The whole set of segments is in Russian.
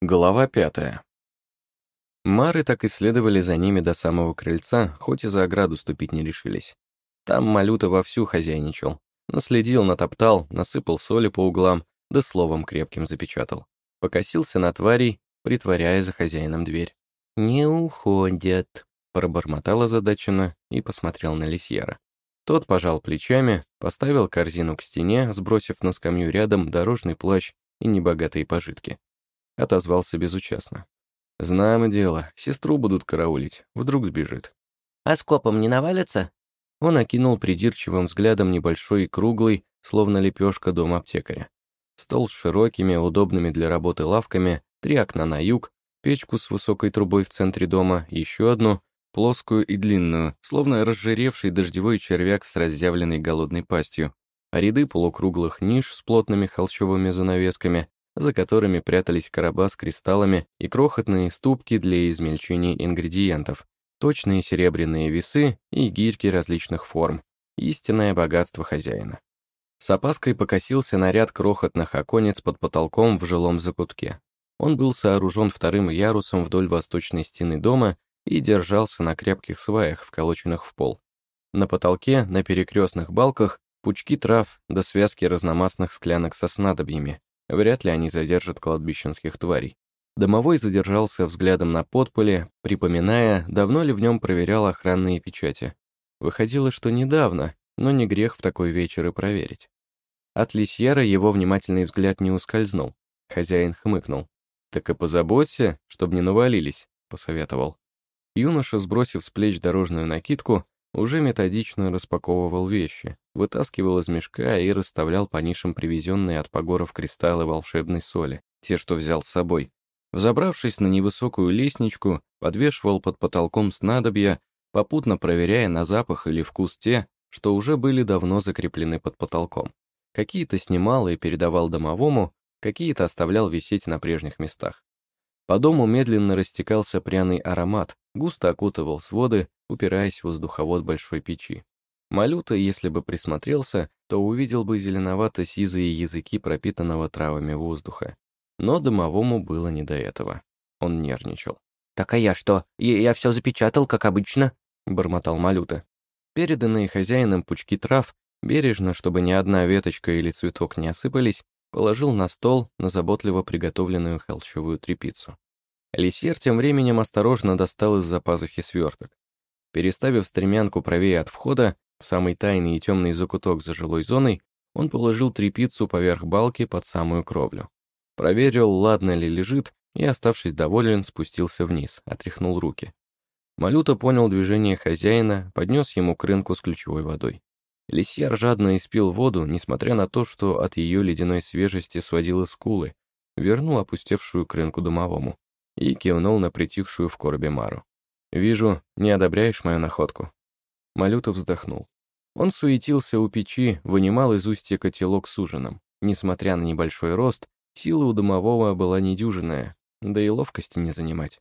Глава пятая. Мары так и следовали за ними до самого крыльца, хоть и за ограду ступить не решились. Там Малюта вовсю хозяйничал. Наследил, натоптал, насыпал соли по углам, да словом крепким запечатал. Покосился на тварей, притворяя за хозяином дверь. «Не уходят», — пробормотал озадаченно и посмотрел на Лисьяра. Тот пожал плечами, поставил корзину к стене, сбросив на скамью рядом дорожный плащ и небогатые пожитки отозвался безучастно. «Знаем дело, сестру будут караулить, вдруг сбежит». «А скопом не навалятся?» Он окинул придирчивым взглядом небольшой и круглый, словно лепешка дом аптекаря. Стол с широкими, удобными для работы лавками, три окна на юг, печку с высокой трубой в центре дома, еще одну, плоскую и длинную, словно разжиревший дождевой червяк с разъявленной голодной пастью, а ряды полукруглых ниш с плотными холщовыми занавесками, за которыми прятались короба с кристаллами и крохотные ступки для измельчения ингредиентов, точные серебряные весы и гирьки различных форм. Истинное богатство хозяина. С опаской покосился на ряд крохотных оконец под потолком в жилом закутке. Он был сооружен вторым ярусом вдоль восточной стены дома и держался на крепких сваях, вколоченных в пол. На потолке, на перекрестных балках, пучки трав до связки разномастных склянок со снадобьями, Вряд ли они задержат кладбищенских тварей. Домовой задержался взглядом на подполе, припоминая, давно ли в нем проверял охранные печати. Выходило, что недавно, но не грех в такой вечер и проверить. От Лисьера его внимательный взгляд не ускользнул. Хозяин хмыкнул. «Так и позаботься, чтобы не навалились», — посоветовал. Юноша, сбросив с плеч дорожную накидку, уже методично распаковывал вещи, вытаскивал из мешка и расставлял по нишам привезенные от погоров кристаллы волшебной соли, те, что взял с собой. Взобравшись на невысокую лестничку, подвешивал под потолком снадобья, попутно проверяя на запах или вкус те, что уже были давно закреплены под потолком. Какие-то снимал и передавал домовому, какие-то оставлял висеть на прежних местах. По дому медленно растекался пряный аромат, густо окутывал своды, упираясь в воздуховод большой печи. Малюта, если бы присмотрелся, то увидел бы зеленовато-сизые языки пропитанного травами воздуха. Но домовому было не до этого. Он нервничал. «Так а я что? Я, я все запечатал, как обычно?» — бормотал Малюта. Переданные хозяином пучки трав, бережно, чтобы ни одна веточка или цветок не осыпались, положил на стол на заботливо приготовленную холщовую тряпицу. Лисьер тем временем осторожно достал из-за пазухи сверток. Переставив стремянку правее от входа, в самый тайный и темный закуток за жилой зоной, он положил тряпицу поверх балки под самую кровлю. Проверил, ладно ли лежит, и, оставшись доволен, спустился вниз, отряхнул руки. Малюта понял движение хозяина, поднес ему к с ключевой водой. Лисьяр жадно испил воду, несмотря на то, что от ее ледяной свежести сводило скулы, вернул опустевшую к рынку домовому и кивнул на притихшую в коробе Мару. «Вижу, не одобряешь мою находку». Малюта вздохнул. Он суетился у печи, вынимал из устья котелок с ужином. Несмотря на небольшой рост, сила у домового была недюжинная, да и ловкости не занимать.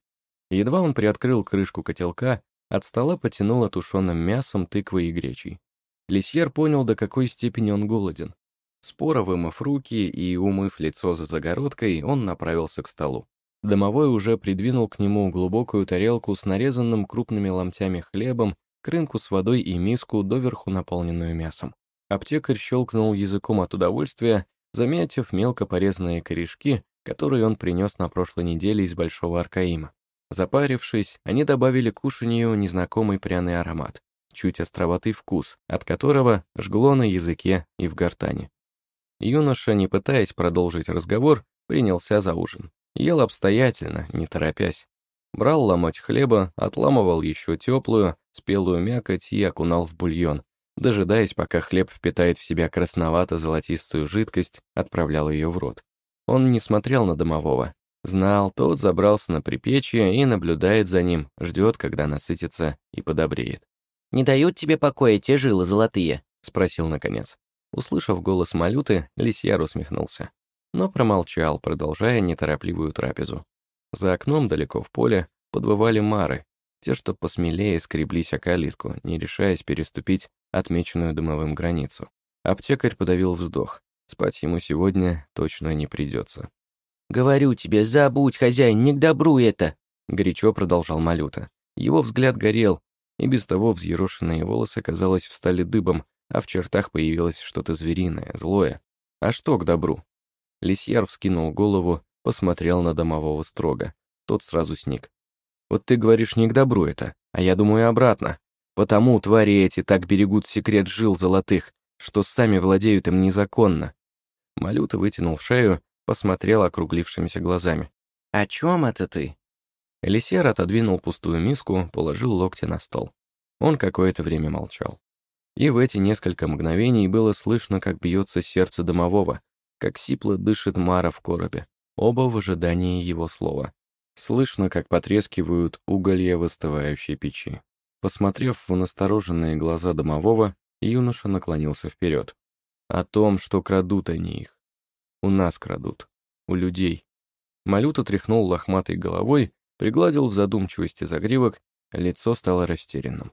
Едва он приоткрыл крышку котелка, от стола потянуло тушеным мясом, тыквой и гречей. Лисьер понял, до какой степени он голоден. Споро вымыв руки и умыв лицо за загородкой, он направился к столу. Домовой уже придвинул к нему глубокую тарелку с нарезанным крупными ломтями хлебом, крынку с водой и миску, доверху наполненную мясом. Аптекарь щелкнул языком от удовольствия, заметив мелко порезанные корешки, которые он принес на прошлой неделе из Большого Аркаима. Запарившись, они добавили к кушанию незнакомый пряный аромат чуть островатый вкус, от которого жгло на языке и в гортани. Юноша, не пытаясь продолжить разговор, принялся за ужин. Ел обстоятельно, не торопясь. Брал ломоть хлеба, отламывал еще теплую, спелую мякоть и окунал в бульон. Дожидаясь, пока хлеб впитает в себя красновато-золотистую жидкость, отправлял ее в рот. Он не смотрел на домового. Знал, тот забрался на припечье и наблюдает за ним, ждет, когда насытится и подобреет. «Не дают тебе покоя те жилы золотые?» — спросил наконец. Услышав голос Малюты, Лисьяр усмехнулся. Но промолчал, продолжая неторопливую трапезу. За окном далеко в поле подвывали мары, те, что посмелее скреблись о калитку, не решаясь переступить отмеченную дымовым границу. Аптекарь подавил вздох. Спать ему сегодня точно не придется. «Говорю тебе, забудь, хозяин, не к добру это!» Горячо продолжал Малюта. Его взгляд горел, и без того взъерошенные волосы, казалось, встали дыбом, а в чертах появилось что-то звериное, злое. А что к добру? Лисьяр вскинул голову, посмотрел на домового строго. Тот сразу сник. «Вот ты говоришь не к добру это, а я думаю обратно. Потому твари эти так берегут секрет жил золотых, что сами владеют им незаконно». Малюта вытянул шею, посмотрел округлившимися глазами. «О чем это ты?» Элисер отодвинул пустую миску, положил локти на стол. Он какое-то время молчал. И в эти несколько мгновений было слышно, как бьется сердце домового, как сипло дышит Мара в коробе, оба в ожидании его слова. Слышно, как потрескивают уголья в остывающей печи. Посмотрев в настороженные глаза домового, юноша наклонился вперед. О том, что крадут они их. У нас крадут. У людей. Малюта тряхнул лохматой головой, пригладил в задумчивости загривок, лицо стало растерянным.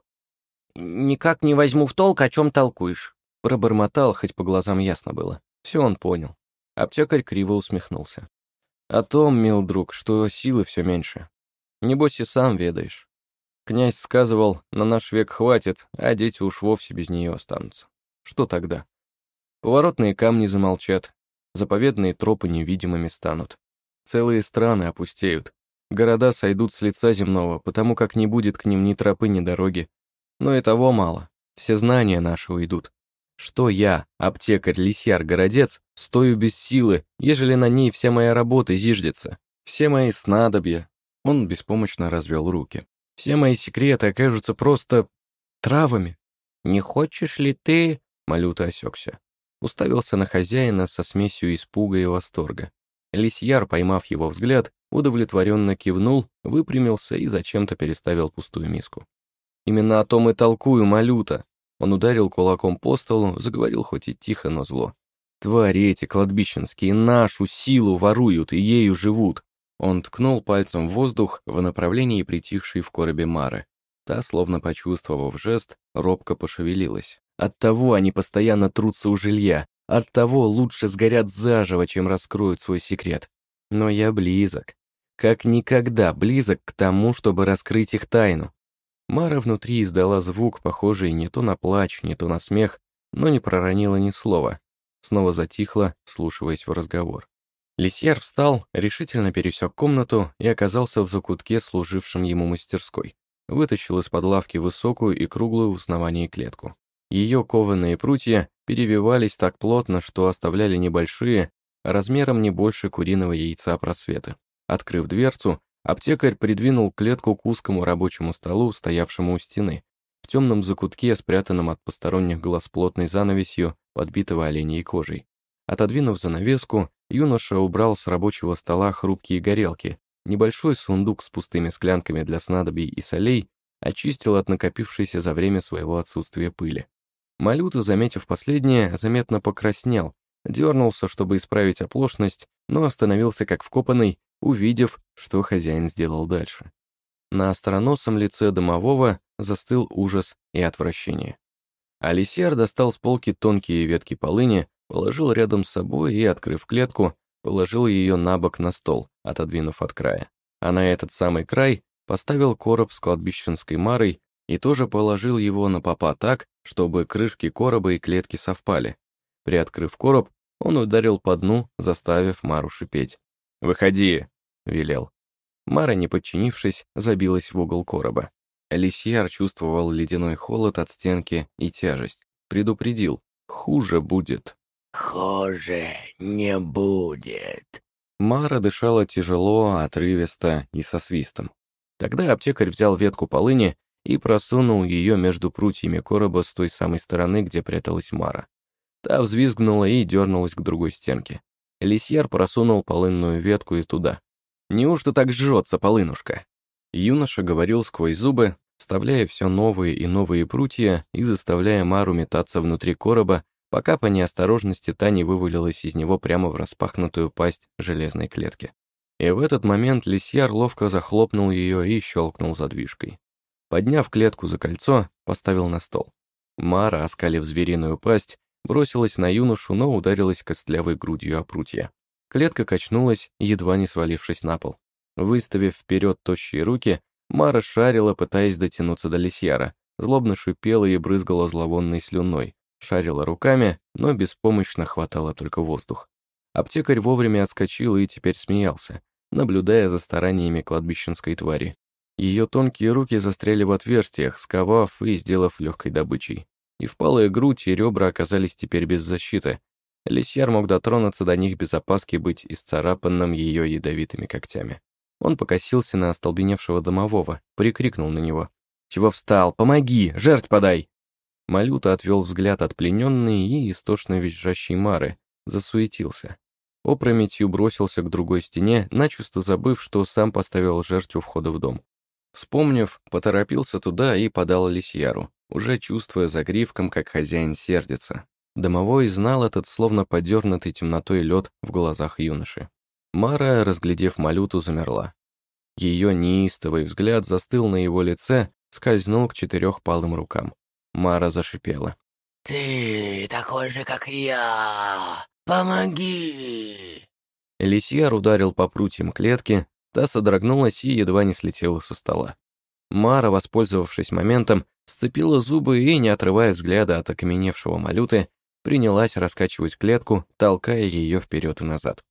«Никак не возьму в толк, о чем толкуешь». Пробормотал, хоть по глазам ясно было. Все он понял. Аптекарь криво усмехнулся. «О том, мил друг, что силы все меньше. Небось и сам ведаешь. Князь сказывал, на наш век хватит, а дети уж вовсе без нее останутся. Что тогда? Поворотные камни замолчат, заповедные тропы невидимыми станут. Целые страны опустеют, города сойдут с лица земного, потому как не будет к ним ни тропы, ни дороги, но и того мало. Все знания наши уйдут. Что я, аптекарь, лисьяр, городец, стою без силы, ежели на ней вся моя работа зиждется, все мои снадобья. Он беспомощно развел руки. Все мои секреты окажутся просто травами. Не хочешь ли ты... Малюта осекся. Уставился на хозяина со смесью испуга и восторга. Лисьяр, поймав его взгляд, удовлетворенно кивнул, выпрямился и зачем-то переставил пустую миску. Именно о том и толкую, малюта. Он ударил кулаком по столу, заговорил хоть и тихо, но зло. Твари эти кладбищенские нашу силу воруют и ею живут. Он ткнул пальцем в воздух в направлении притихшей в коробе Мары. Та, словно почувствовав жест, робко пошевелилась. Оттого они постоянно трутся у жилья. Оттого лучше сгорят заживо, чем раскроют свой секрет. Но я близок. Как никогда близок к тому, чтобы раскрыть их тайну. Мара внутри издала звук, похожий не то на плач, не то на смех, но не проронила ни слова. Снова затихла, слушаясь в разговор. Лисьяр встал, решительно пересек комнату и оказался в закутке, служившем ему мастерской. Вытащил из-под лавки высокую и круглую в основании клетку. Ее кованые прутья перевивались так плотно, что оставляли небольшие, размером не больше куриного яйца просветы. Открыв дверцу, Аптекарь придвинул клетку к узкому рабочему столу, стоявшему у стены, в темном закутке, спрятанном от посторонних глаз плотной занавесью, подбитого оленей кожей. Отодвинув занавеску, юноша убрал с рабочего стола хрупкие горелки, небольшой сундук с пустыми склянками для снадобий и солей, очистил от накопившейся за время своего отсутствия пыли. Малюта, заметив последнее, заметно покраснел, дернулся, чтобы исправить оплошность, но остановился как вкопанный увидев, что хозяин сделал дальше. На остроносом лице домового застыл ужас и отвращение. Алисьяр достал с полки тонкие ветки полыни, положил рядом с собой и, открыв клетку, положил ее на бок на стол, отодвинув от края. А на этот самый край поставил короб с кладбищенской марой и тоже положил его на попа так, чтобы крышки короба и клетки совпали. Приоткрыв короб, он ударил по дну, заставив Мару шипеть. «Выходи!» — велел. Мара, не подчинившись, забилась в угол короба. Лисьяр чувствовал ледяной холод от стенки и тяжесть. Предупредил. Хуже будет. «Хуже не будет». Мара дышала тяжело, отрывисто и со свистом. Тогда аптекарь взял ветку полыни и просунул ее между прутьями короба с той самой стороны, где пряталась Мара. Та взвизгнула и дернулась к другой стенке. Лисьяр просунул полынную ветку и туда. Неужто так жжется полынушка? Юноша говорил сквозь зубы, вставляя все новые и новые прутья и заставляя Мару метаться внутри короба, пока по неосторожности та не вывалилась из него прямо в распахнутую пасть железной клетки. И в этот момент лисьяр ловко захлопнул ее и щелкнул задвижкой. Подняв клетку за кольцо, поставил на стол. Мара, оскалив звериную пасть, бросилась на юношу, но ударилась костлявой грудью о прутья. Клетка качнулась, едва не свалившись на пол. Выставив вперед тощие руки, Мара шарила, пытаясь дотянуться до лисьяра, злобно шипела и брызгала зловонной слюной, шарила руками, но беспомощно хватало только воздух. Аптекарь вовремя отскочил и теперь смеялся, наблюдая за стараниями кладбищенской твари. Ее тонкие руки застряли в отверстиях, сковав и сделав легкой добычей. И впалая грудь и ребра оказались теперь без защиты. Лисьяр мог дотронуться до них без опаски быть исцарапанным ее ядовитыми когтями. Он покосился на остолбеневшего домового, прикрикнул на него. «Чего встал? Помоги! Жертв подай!» Малюта отвел взгляд от плененной и истошно визжащей Мары, засуетился. Опрометью бросился к другой стене, начисто забыв, что сам поставил жертву входа в дом. Вспомнив, поторопился туда и подал лисьяру, уже чувствуя за гривком, как хозяин сердится. Домовой знал этот словно подернутый темнотой лед в глазах юноши. Мара, разглядев малюту, замерла. Ее неистовый взгляд застыл на его лице, скользнул к четырехпалым рукам. Мара зашипела. «Ты такой же, как я! Помоги!» Лисьяр ударил по прутьям клетки, та содрогнулась и едва не слетела со стола. Мара, воспользовавшись моментом, сцепила зубы и, не отрывая взгляда от окаменевшего малюты, принялась раскачивать клетку, толкая ее вперед и назад.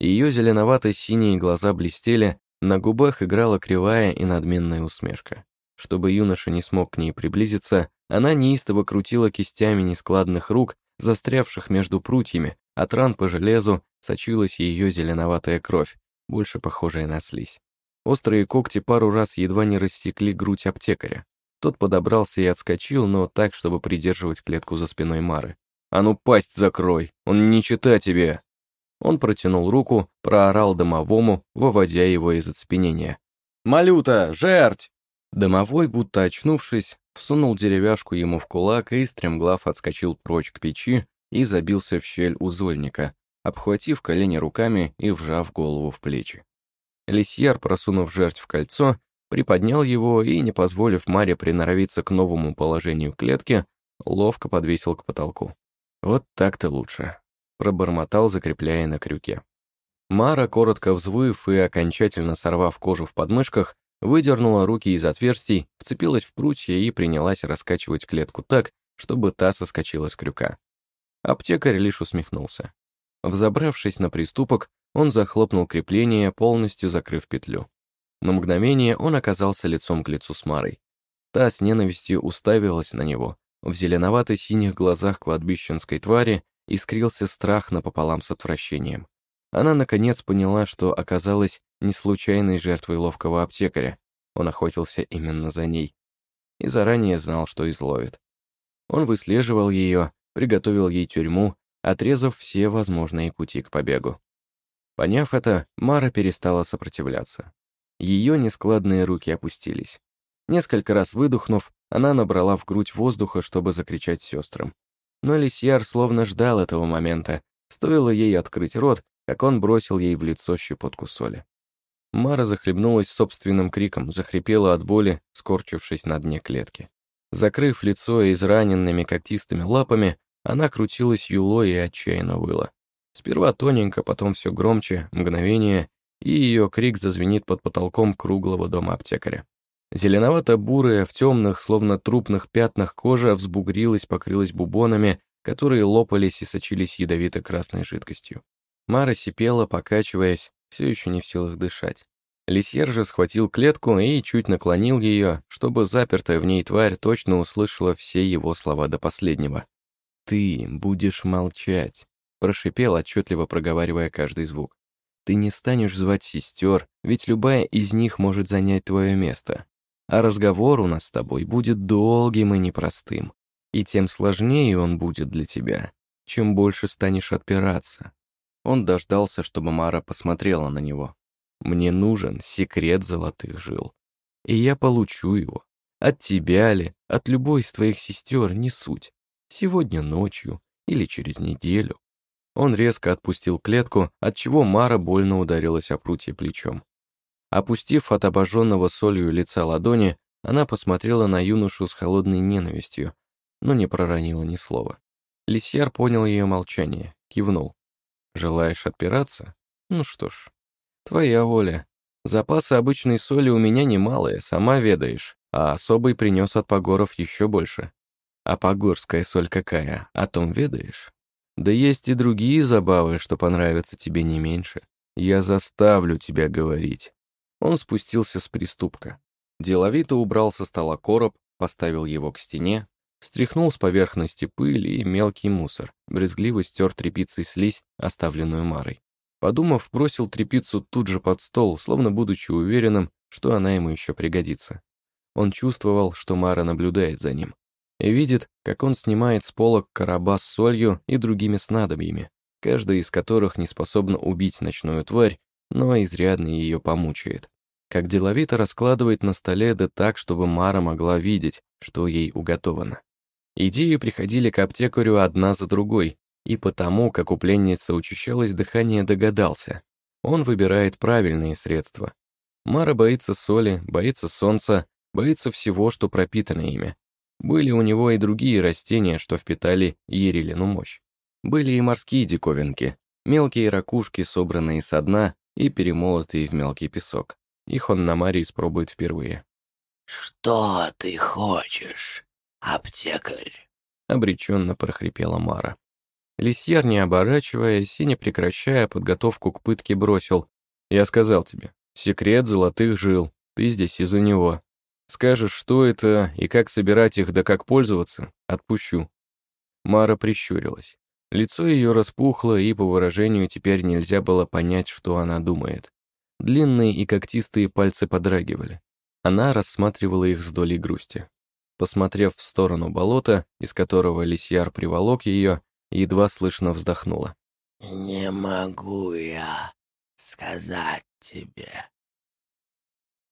Ее зеленовато-синие глаза блестели, на губах играла кривая и надменная усмешка. Чтобы юноша не смог к ней приблизиться, она неистово крутила кистями нескладных рук, застрявших между прутьями, от ран по железу сочилась ее зеленоватая кровь, больше похожая на слизь. Острые когти пару раз едва не рассекли грудь аптекаря. Тот подобрался и отскочил, но так, чтобы придерживать клетку за спиной Мары. «А ну, пасть закрой! Он не чита тебе!» Он протянул руку, проорал домовому, выводя его из оцепенения. «Малюта, жерть!» Домовой, будто очнувшись, всунул деревяшку ему в кулак и, стремглав, отскочил прочь к печи и забился в щель узольника, обхватив колени руками и вжав голову в плечи. Лисьяр, просунув жертв в кольцо, приподнял его и, не позволив Маре приноровиться к новому положению клетки, ловко подвесил к потолку. «Вот так-то лучше», — пробормотал, закрепляя на крюке. Мара, коротко взвыв и окончательно сорвав кожу в подмышках, выдернула руки из отверстий, вцепилась в прутья и принялась раскачивать клетку так, чтобы та соскочила с крюка. Аптекарь лишь усмехнулся. Взобравшись на приступок, он захлопнул крепление, полностью закрыв петлю. На мгновение он оказался лицом к лицу с Марой. Та с ненавистью уставилась на него. В зеленовато-синих глазах кладбищенской твари искрился страх напополам с отвращением. Она, наконец, поняла, что оказалась не случайной жертвой ловкого аптекаря. Он охотился именно за ней. И заранее знал, что изловит. Он выслеживал ее, приготовил ей тюрьму, отрезав все возможные пути к побегу. Поняв это, Мара перестала сопротивляться. Ее нескладные руки опустились. Несколько раз выдохнув, она набрала в грудь воздуха, чтобы закричать сестрам. Но Лисьяр словно ждал этого момента. Стоило ей открыть рот, как он бросил ей в лицо щепотку соли. Мара захлебнулась собственным криком, захрипела от боли, скорчившись на дне клетки. Закрыв лицо израненными когтистыми лапами, она крутилась юлой и отчаянно выла. Сперва тоненько, потом все громче, мгновение, и ее крик зазвенит под потолком круглого дома аптекаря. Зеленовато-бурая, в темных, словно трупных пятнах кожа взбугрилась, покрылась бубонами, которые лопались и сочились ядовито-красной жидкостью. Мара сипела, покачиваясь, все еще не в силах дышать. Лисьер же схватил клетку и чуть наклонил ее, чтобы запертая в ней тварь точно услышала все его слова до последнего. «Ты будешь молчать», — прошипел, отчетливо проговаривая каждый звук. «Ты не станешь звать сестер, ведь любая из них может занять твое место. А разговор у нас с тобой будет долгим и непростым. И тем сложнее он будет для тебя, чем больше станешь отпираться. Он дождался, чтобы Мара посмотрела на него. «Мне нужен секрет золотых жил. И я получу его. От тебя ли, от любой из твоих сестер, не суть. Сегодня ночью или через неделю». Он резко отпустил клетку, отчего Мара больно ударилась о прутье плечом. Опустив от обожженного солью лица ладони, она посмотрела на юношу с холодной ненавистью, но не проронила ни слова. Лисьяр понял ее молчание, кивнул. Желаешь отпираться? Ну что ж, твоя воля. Запасы обычной соли у меня немалые, сама ведаешь, а особый принес от погоров еще больше. А погорская соль какая, о том ведаешь? Да есть и другие забавы, что понравятся тебе не меньше. Я заставлю тебя говорить. Он спустился с приступка. Деловито убрал со стола короб, поставил его к стене, стряхнул с поверхности пыль и мелкий мусор, брезгливо стер тряпицей слизь, оставленную Марой. Подумав, бросил тряпицу тут же под стол, словно будучи уверенным, что она ему еще пригодится. Он чувствовал, что Мара наблюдает за ним. И видит, как он снимает с полок короба с солью и другими снадобьями, каждая из которых не способна убить ночную тварь, но изрядно ее помучает. Как деловито раскладывает на столе, да так, чтобы Мара могла видеть, что ей уготовано. Идеи приходили к аптекарю одна за другой, и потому, как у пленницы учащалось дыхание, догадался. Он выбирает правильные средства. Мара боится соли, боится солнца, боится всего, что пропитано ими. Были у него и другие растения, что впитали Ерилину мощь. Были и морские диковинки, мелкие ракушки, собранные со дна и перемолотые в мелкий песок. Их он на Маре испробует впервые. «Что ты хочешь, аптекарь?» — обреченно прохрипела Мара. Лисьяр, не оборачиваясь и не прекращая подготовку к пытке, бросил. «Я сказал тебе, секрет золотых жил, ты здесь из-за него. Скажешь, что это и как собирать их, да как пользоваться, отпущу». Мара прищурилась. Лицо ее распухло, и по выражению теперь нельзя было понять, что она думает. Длинные и когтистые пальцы подрагивали. Она рассматривала их с долей грусти. Посмотрев в сторону болота, из которого лисьяр приволок ее, едва слышно вздохнула. «Не могу я сказать тебе,